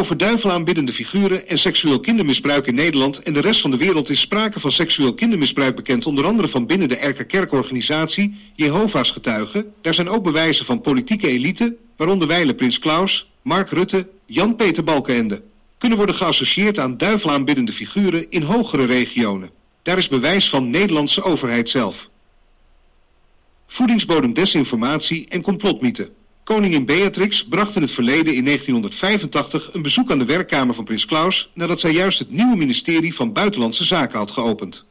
Over duivelaanbiddende figuren en seksueel kindermisbruik in Nederland en de rest van de wereld is sprake van seksueel kindermisbruik bekend, onder andere van binnen de Erker Kerkorganisatie, Jehovah's getuigen. Daar zijn ook bewijzen van politieke elite, waaronder wijlen Prins Klaus, Mark Rutte, Jan-Peter Balkenende. Kunnen worden geassocieerd aan duivelaanbiddende figuren in hogere regionen. Daar is bewijs van Nederlandse overheid zelf. Voedingsbodem desinformatie en complotmythe. Koningin Beatrix bracht in het verleden in 1985 een bezoek aan de werkkamer van prins Klaus nadat zij juist het nieuwe ministerie van Buitenlandse Zaken had geopend.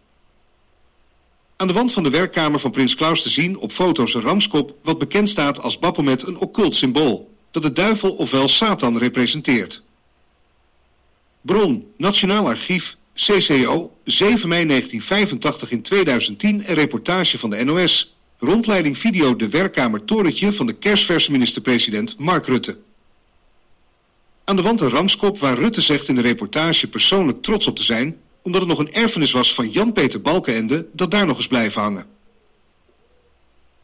Aan de wand van de werkkamer van prins Klaus te zien op foto's een ramskop wat bekend staat als Baphomet een occult symbool, dat de duivel ofwel Satan representeert. Bron, Nationaal Archief, CCO, 7 mei 1985 in 2010 een reportage van de NOS. Rondleiding video de werkkamer Torentje van de kerstverse minister-president Mark Rutte. Aan de wand een ramskop waar Rutte zegt in de reportage persoonlijk trots op te zijn... omdat het nog een erfenis was van Jan-Peter Balkenende dat daar nog eens blijven hangen.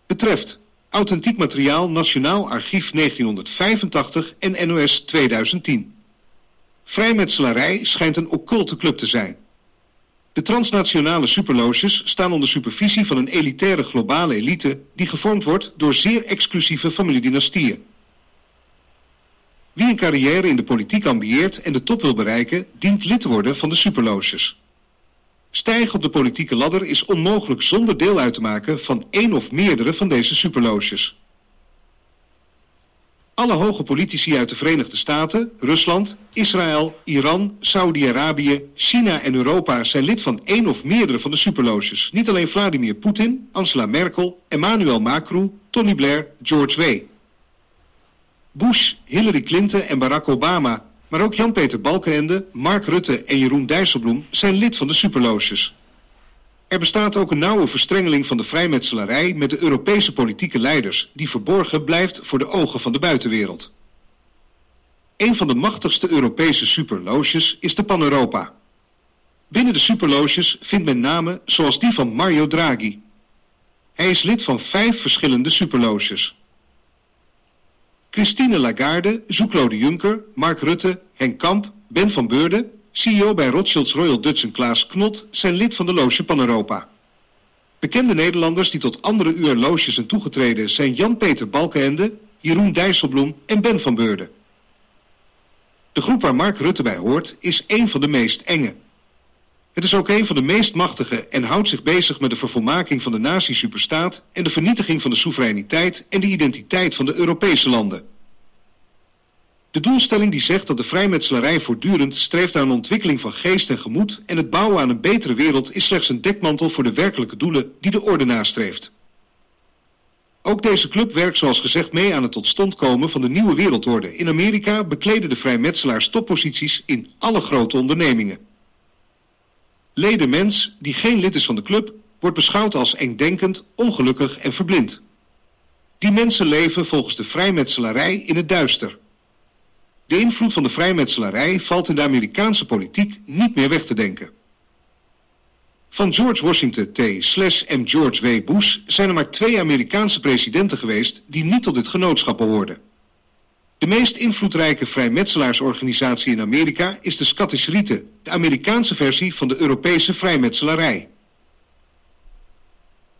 Betreft Authentiek materiaal Nationaal Archief 1985 en NOS 2010. Vrijmetselarij schijnt een occulte club te zijn. De transnationale superloges staan onder supervisie van een elitaire globale elite die gevormd wordt door zeer exclusieve familiedynastieën. Wie een carrière in de politiek ambieert en de top wil bereiken, dient lid te worden van de superloges. Stijgen op de politieke ladder is onmogelijk zonder deel uit te maken van één of meerdere van deze superloges. Alle hoge politici uit de Verenigde Staten, Rusland, Israël, Iran, Saudi-Arabië, China en Europa zijn lid van één of meerdere van de superloges. Niet alleen Vladimir Poetin, Angela Merkel, Emmanuel Macron, Tony Blair, George W. Bush, Hillary Clinton en Barack Obama, maar ook Jan-Peter Balkenende, Mark Rutte en Jeroen Dijsselbloem zijn lid van de superloges. Er bestaat ook een nauwe verstrengeling van de vrijmetselarij met de Europese politieke leiders, die verborgen blijft voor de ogen van de buitenwereld. Een van de machtigste Europese superloges is de Pan-Europa. Binnen de superloges vindt men namen zoals die van Mario Draghi. Hij is lid van vijf verschillende superloges. Christine Lagarde, Jean-Claude Juncker, Mark Rutte, Henk Kamp, Ben van Beurden CEO bij Rothschilds Royal Dutch en Klaas Knot zijn lid van de loge Pan-Europa. Bekende Nederlanders die tot andere uur loges zijn toegetreden zijn Jan-Peter Balkenende, Jeroen Dijsselbloem en Ben van Beurden. De groep waar Mark Rutte bij hoort is een van de meest enge. Het is ook een van de meest machtige en houdt zich bezig met de vervolmaking van de nazi-superstaat en de vernietiging van de soevereiniteit en de identiteit van de Europese landen. De doelstelling die zegt dat de vrijmetselarij voortdurend streeft naar een ontwikkeling van geest en gemoed en het bouwen aan een betere wereld is slechts een dekmantel voor de werkelijke doelen die de orde nastreeft. Ook deze club werkt zoals gezegd mee aan het tot stand komen van de nieuwe wereldorde. In Amerika bekleden de vrijmetselaars topposities in alle grote ondernemingen. Leden mens die geen lid is van de club wordt beschouwd als engdenkend, ongelukkig en verblind. Die mensen leven volgens de vrijmetselarij in het duister. De invloed van de vrijmetselarij valt in de Amerikaanse politiek niet meer weg te denken. Van George Washington T. slash M. George W. Bush zijn er maar twee Amerikaanse presidenten geweest die niet tot dit genootschap behoorden. De meest invloedrijke vrijmetselaarsorganisatie in Amerika is de Scottish Rite, de Amerikaanse versie van de Europese vrijmetselarij.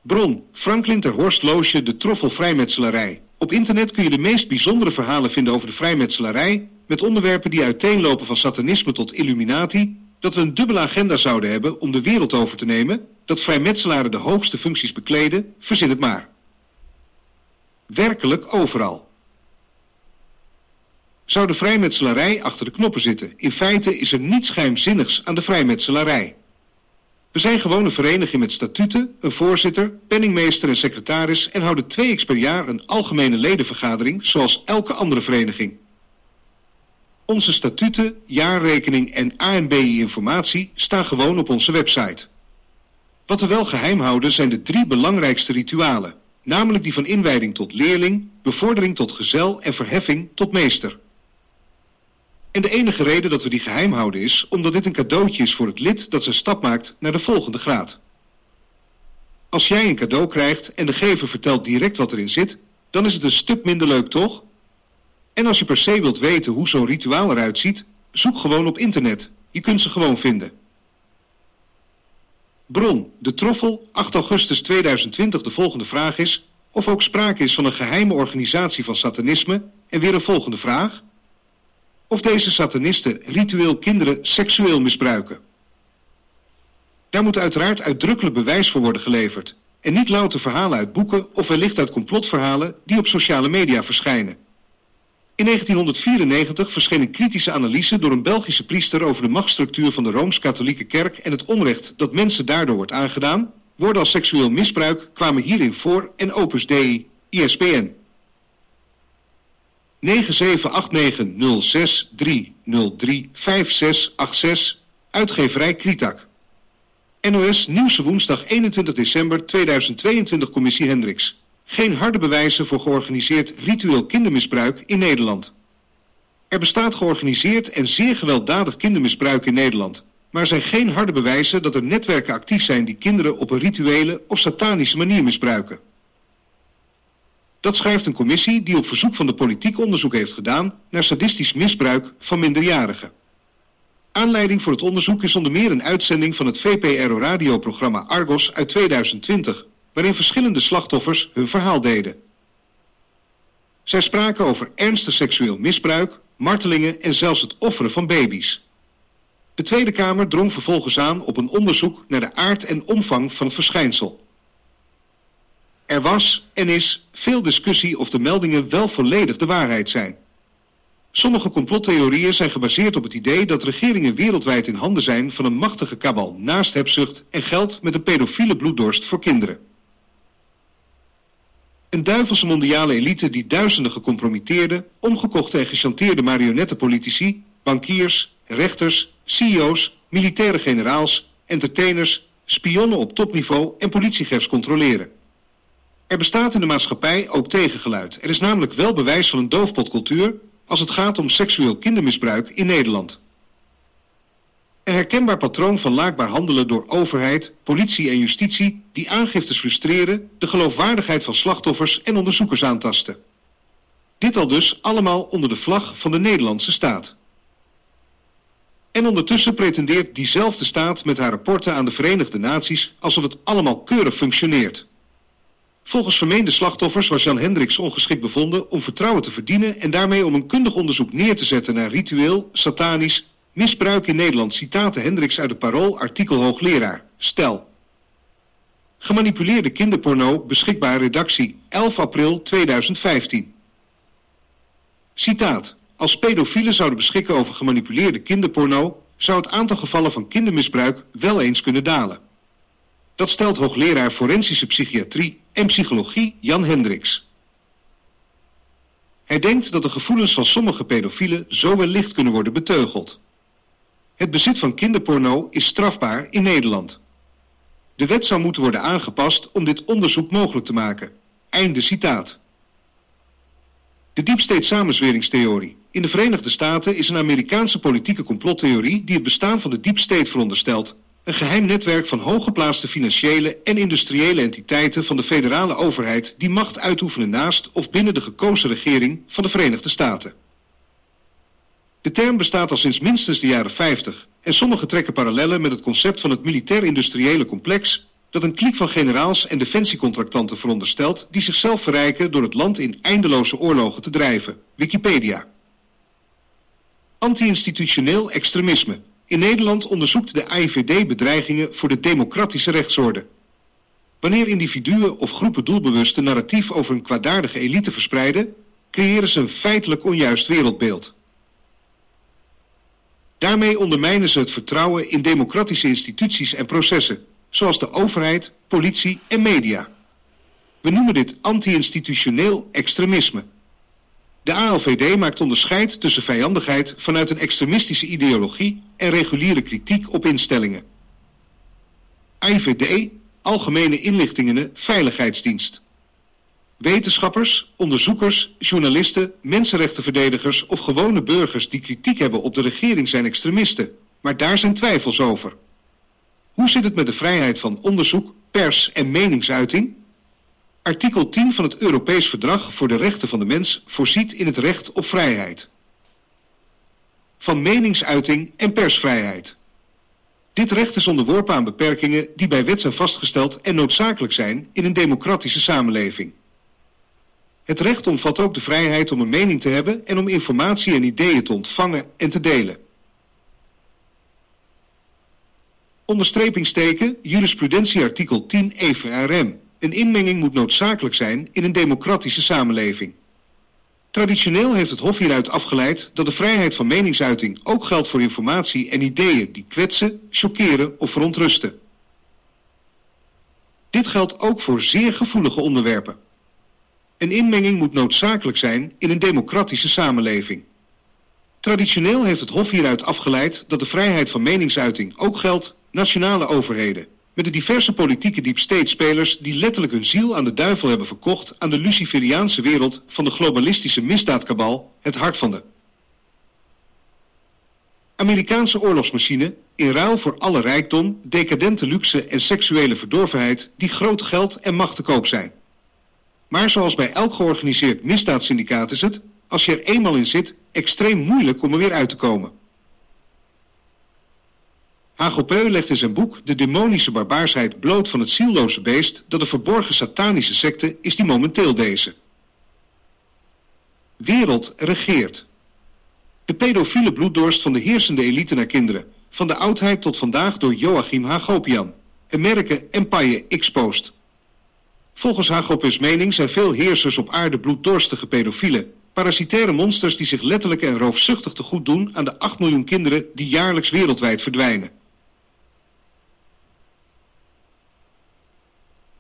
Bron, Franklin ter Horst Loosje, de Troffel Vrijmetselarij. Op internet kun je de meest bijzondere verhalen vinden over de vrijmetselarij met onderwerpen die uiteenlopen van satanisme tot illuminati, dat we een dubbele agenda zouden hebben om de wereld over te nemen, dat vrijmetselaren de hoogste functies bekleden, verzin het maar. Werkelijk overal. Zou de vrijmetselarij achter de knoppen zitten? In feite is er niets geheimzinnigs aan de vrijmetselarij. We zijn gewoon een vereniging met statuten, een voorzitter, penningmeester en secretaris en houden twee keer per jaar een algemene ledenvergadering zoals elke andere vereniging. Onze statuten, jaarrekening en ANBI-informatie staan gewoon op onze website. Wat we wel geheim houden zijn de drie belangrijkste ritualen, namelijk die van inwijding tot leerling, bevordering tot gezel en verheffing tot meester. En de enige reden dat we die geheim houden is omdat dit een cadeautje is voor het lid dat zijn stap maakt naar de volgende graad. Als jij een cadeau krijgt en de gever vertelt direct wat erin zit, dan is het een stuk minder leuk toch? En als je per se wilt weten hoe zo'n rituaal eruit ziet, Zoek gewoon op internet. Je kunt ze gewoon vinden. Bron, de Troffel, 8 augustus 2020. De volgende vraag is of ook sprake is van een geheime organisatie van satanisme en weer een volgende vraag. Of deze satanisten ritueel kinderen seksueel misbruiken. Daar moet uiteraard uitdrukkelijk bewijs voor worden geleverd en niet louter verhalen uit boeken of wellicht uit complotverhalen die op sociale media verschijnen. In 1994 verscheen een kritische analyse door een Belgische priester over de machtsstructuur van de Rooms-Katholieke Kerk en het onrecht dat mensen daardoor wordt aangedaan. Woorden als seksueel misbruik kwamen hierin voor en Opus Dei, ISBN 9789063035686, uitgeverij Kritak. NOS Nieuwse woensdag 21 december 2022 Commissie Hendricks. Geen harde bewijzen voor georganiseerd ritueel kindermisbruik in Nederland. Er bestaat georganiseerd en zeer gewelddadig kindermisbruik in Nederland. Maar er zijn geen harde bewijzen dat er netwerken actief zijn die kinderen op een rituele of satanische manier misbruiken. Dat schrijft een commissie die op verzoek van de politiek onderzoek heeft gedaan naar sadistisch misbruik van minderjarigen. Aanleiding voor het onderzoek is onder meer een uitzending van het VPRO-radioprogramma Argos uit 2020, waarin verschillende slachtoffers hun verhaal deden. Zij spraken over ernstig seksueel misbruik, martelingen en zelfs het offeren van baby's. De Tweede Kamer drong vervolgens aan op een onderzoek naar de aard en omvang van het verschijnsel. Er was en is veel discussie of de meldingen wel volledig de waarheid zijn. Sommige complottheorieën zijn gebaseerd op het idee dat regeringen wereldwijd in handen zijn van een machtige kabal naast hebzucht en geld met een pedofiele bloeddorst voor kinderen. Een duivelse mondiale elite die duizenden gecompromitteerde, omgekochte en gechanteerde marionettenpolitici, bankiers, rechters, CEO's, militaire generaals, entertainers, spionnen op topniveau en politiechefs controleren. Er bestaat in de maatschappij ook tegengeluid. Er is namelijk wel bewijs van een doofpotcultuur als het gaat om seksueel kindermisbruik in Nederland. Een herkenbaar patroon van laakbaar handelen door overheid, politie en justitie die aangiftes frustreren, de geloofwaardigheid van slachtoffers en onderzoekers aantasten. Dit al dus allemaal onder de vlag van de Nederlandse staat. En ondertussen pretendeert diezelfde staat met haar rapporten aan de Verenigde Naties alsof het allemaal keurig functioneert. Volgens vermeende slachtoffers was Jan Hendricks ongeschikt bevonden om vertrouwen te verdienen en daarmee om een kundig onderzoek neer te zetten naar ritueel, satanisch, misbruik in Nederland. Citaten Hendricks uit het Parool, artikel hoogleraar. Stel. Gemanipuleerde kinderporno, beschikbaar redactie, 11 april 2015. Citaat. Als pedofielen zouden beschikken over gemanipuleerde kinderporno, zou het aantal gevallen van kindermisbruik wel eens kunnen dalen. Dat stelt hoogleraar forensische psychiatrie en psychologie Jan Hendricks. Hij denkt dat de gevoelens van sommige pedofielen zo wellicht kunnen worden beteugeld. Het bezit van kinderporno is strafbaar in Nederland. De wet zou moeten worden aangepast om dit onderzoek mogelijk te maken. Einde citaat. De Deep State samenzweringstheorie. In de Verenigde Staten is een Amerikaanse politieke complottheorie die het bestaan van de Deep State veronderstelt een geheim netwerk van hooggeplaatste financiële en industriële entiteiten van de federale overheid die macht uitoefenen naast of binnen de gekozen regering van de Verenigde Staten. De term bestaat al sinds minstens de jaren 50 en sommigen trekken parallellen met het concept van het militair-industriële complex dat een kliek van generaals en defensiecontractanten veronderstelt die zichzelf verrijken door het land in eindeloze oorlogen te drijven. Wikipedia. Anti-institutioneel extremisme in Nederland onderzoekt de AIVD bedreigingen voor de democratische rechtsorde. Wanneer individuen of groepen doelbewust een narratief over een kwaadaardige elite verspreiden, creëren ze een feitelijk onjuist wereldbeeld. Daarmee ondermijnen ze het vertrouwen in democratische instituties en processen, zoals de overheid, politie en media. We noemen dit anti-institutioneel extremisme. De ALVD maakt onderscheid tussen vijandigheid vanuit een extremistische ideologie en reguliere kritiek op instellingen. IVD, Algemene Inlichtingen Veiligheidsdienst. Wetenschappers, onderzoekers, journalisten, mensenrechtenverdedigers of gewone burgers die kritiek hebben op de regering zijn extremisten, maar daar zijn twijfels over. Hoe zit het met de vrijheid van onderzoek, pers en meningsuiting? Artikel 10 van het Europees Verdrag voor de Rechten van de Mens voorziet in het recht op vrijheid. van meningsuiting en persvrijheid. Dit recht is onderworpen aan beperkingen die bij wet zijn vastgesteld en noodzakelijk zijn in een democratische samenleving. Het recht omvat ook de vrijheid om een mening te hebben en om informatie en ideeën te ontvangen en te delen. Onderstrepingsteken jurisprudentie artikel 10 EVRM. Een inmenging moet noodzakelijk zijn in een democratische samenleving. Traditioneel heeft het Hof hieruit afgeleid dat de vrijheid van meningsuiting ook geldt voor informatie en ideeën die kwetsen, chockeren of verontrusten. Dit geldt ook voor zeer gevoelige onderwerpen. Een inmenging moet noodzakelijk zijn in een democratische samenleving. Traditioneel heeft het Hof hieruit afgeleid dat de vrijheid van meningsuiting ook geldt nationale overheden, met de diverse politieke diepsteedspelers die letterlijk hun ziel aan de duivel hebben verkocht aan de Luciferiaanse wereld van de globalistische misdaadkabal, het hart van de Amerikaanse oorlogsmachine in ruil voor alle rijkdom, decadente luxe en seksuele verdorvenheid die groot geld en macht te koop zijn. Maar zoals bij elk georganiseerd misdaadsyndicaat is het, als je er eenmaal in zit, extreem moeilijk om er weer uit te komen. Hagopeu legt in zijn boek De demonische barbaarsheid bloot van het zielloze beest dat de verborgen satanische secte is die momenteel deze. Wereld regeert. De pedofiele bloeddorst van de heersende elite naar kinderen, van de oudheid tot vandaag door Joachim Hagopian. Merken Empire X-Post. Volgens Hagopeus mening zijn veel heersers op aarde bloeddorstige pedofielen, parasitaire monsters die zich letterlijk en roofzuchtig te goed doen aan de 8 miljoen kinderen die jaarlijks wereldwijd verdwijnen.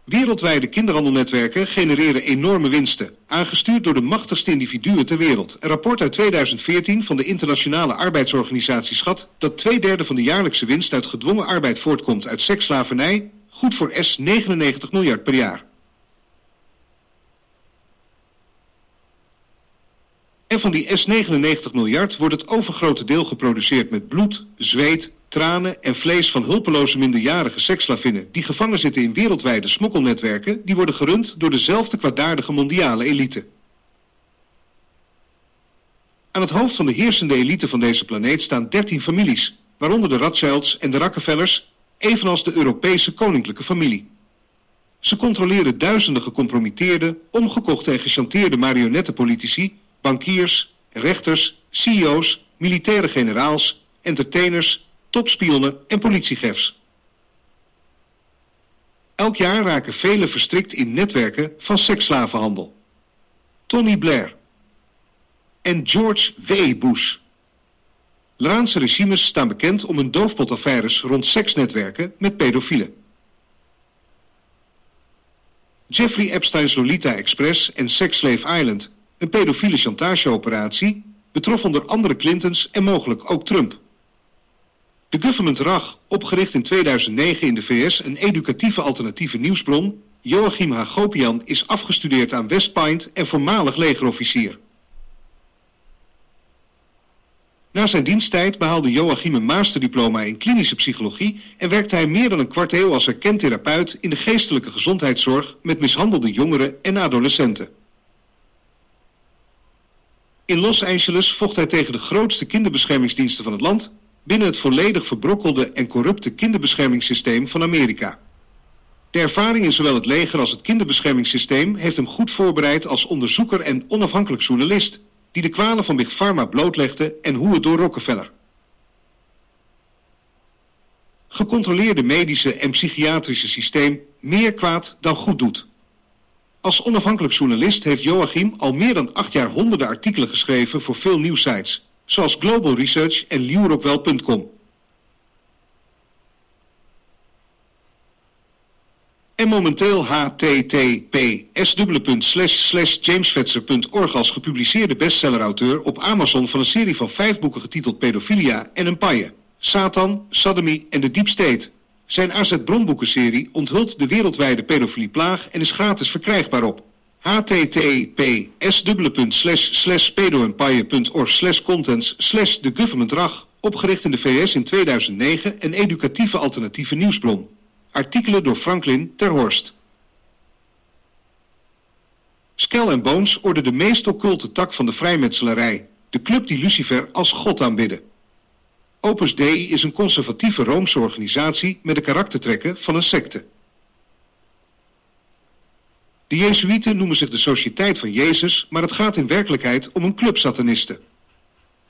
Wereldwijde kinderhandelnetwerken genereren enorme winsten, aangestuurd door de machtigste individuen ter wereld. Een rapport uit 2014 van de Internationale Arbeidsorganisatie schat dat twee derde van de jaarlijkse winst uit gedwongen arbeid voortkomt uit seksslavernij, goed voor S 99 miljard per jaar. En van die S99 miljard wordt het overgrote deel geproduceerd met bloed, zweet, tranen en vlees van hulpeloze minderjarige seksslavinnen die gevangen zitten in wereldwijde smokkelnetwerken, die worden gerund door dezelfde kwaadaardige mondiale elite. Aan het hoofd van de heersende elite van deze planeet staan 13 families, waaronder de Rothschilds en de Rockefellers, evenals de Europese koninklijke familie. Ze controleren duizenden gecompromitteerde, omgekochte en gechanteerde marionettenpolitici, bankiers, rechters, CEO's, militaire generaals, entertainers topspionnen en politiegefs. Elk jaar raken velen verstrikt in netwerken van seksslavenhandel. Tony Blair en George W. Bush. Iraanse regimes staan bekend om hun doofpotaffaires rond seksnetwerken met pedofielen. Jeffrey Epstein's Lolita Express en Sex Slave Island, een pedofiele chantageoperatie, betrof onder andere Clintons en mogelijk ook Trump. De Government RAG, opgericht in 2009 in de VS, een educatieve alternatieve nieuwsbron, Joachim Hagopian is afgestudeerd aan West Point en voormalig legerofficier. Na zijn diensttijd behaalde Joachim een masterdiploma in klinische psychologie en werkte hij meer dan een kwart eeuw als erkend therapeut in de geestelijke gezondheidszorg met mishandelde jongeren en adolescenten. In Los Angeles vocht hij tegen de grootste kinderbeschermingsdiensten van het land binnen het volledig verbrokkelde en corrupte kinderbeschermingssysteem van Amerika. De ervaring in zowel het leger als het kinderbeschermingssysteem heeft hem goed voorbereid als onderzoeker en onafhankelijk journalist, die de kwalen van Big Pharma blootlegde en hoe het door Rockefeller. Gecontroleerde medische en psychiatrische systeem meer kwaad dan goed doet. Als onafhankelijk journalist heeft Joachim al meer dan acht jaar honderden artikelen geschreven voor veel nieuwsites zoals Global Research en LewRockwell.com. En momenteel https://jamesvetser.org als gepubliceerde bestsellerauteur op Amazon van een serie van vijf boeken getiteld Pedofilia en Empire, Satan, Sodomy en de Deep State. Zijn AZ Bronboekenserie onthult de wereldwijde pedofilieplaag en is gratis verkrijgbaar op https pedoempire.org slash contents slash the government rag, opgericht in de VS in 2009 een educatieve alternatieve nieuwsbron. Artikelen door Franklin Terhorst. Skull Bones orde de meest occulte tak van de vrijmetselarij, de club die Lucifer als god aanbidden. Opus Dei is een conservatieve Roomse organisatie met de karaktertrekken van een secte. De Jezuïeten noemen zich de Sociëteit van Jezus, maar het gaat in werkelijkheid om een club satanisten.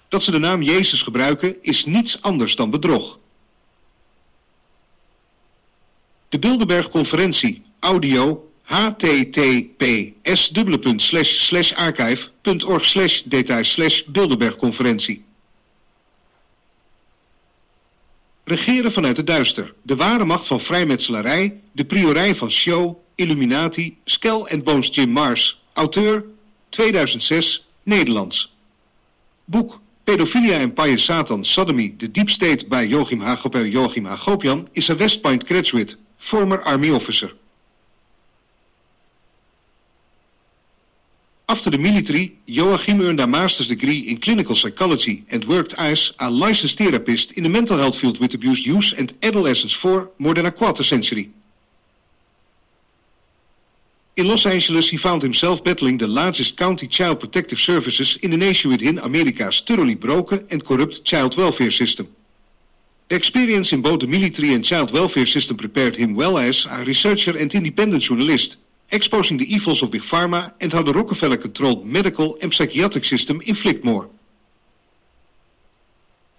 Dat ze de naam Jezus gebruiken is niets anders dan bedrog. De Bilderberg-conferentie, audio, https://archive.org slash detail slash Bilderberg-conferentie. Regeren vanuit de duister, de ware macht van vrijmetselarij, de priorij van show, Illuminati, Skel and Bones Jim Mars, auteur, 2006, Nederlands. Boek Pedofilia Empire Satan Sodomy, The Deep State bij Joachim Hagopel Joachim Hagopian is a West Point graduate, former army officer. After the military, Joachim earned a master's degree in clinical psychology and worked as a licensed therapist in the mental health field with abused youth and adolescents for more than a quarter century. In Los Angeles, he found himself battling the largest county child protective services in the nation within America's thoroughly broken and corrupt child welfare system. The experience in both the military and child welfare system prepared him well as a researcher and independent journalist, exposing the evils of Big Pharma and how the Rockefeller-controlled medical and psychiatric system inflict more.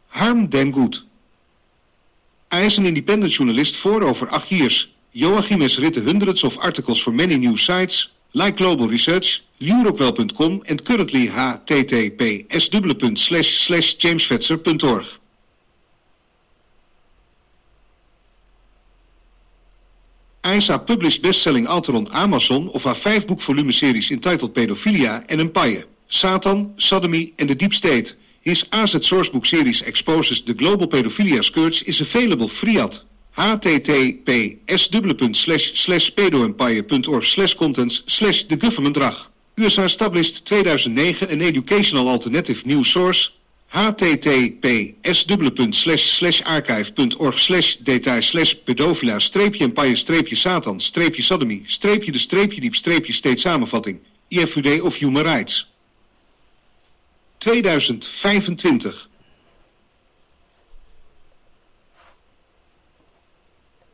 Harm den Good. Hij is een independent journalist voor over acht years Joachim has written hundreds of articles for many news sites, like Global Research, Lurockwell.com and currently https jamesvetser.org. Isa published best-selling author on Amazon of haar vijf boekvolumeseries entitled Pedophilia and Empire, Satan, Sodomy and the Deep State. His AZ sourcebook series exposes the global pedophilia scourge is available free at https://pedoempire.org slash contents slash the government drag. USA established 2009 an educational alternative news source https://archive.org slash detail slash pedofila streepje empire streepje satan streepje sodomy streepje de streepje diep streepje steeds samenvatting IFUD of Human Rights 2025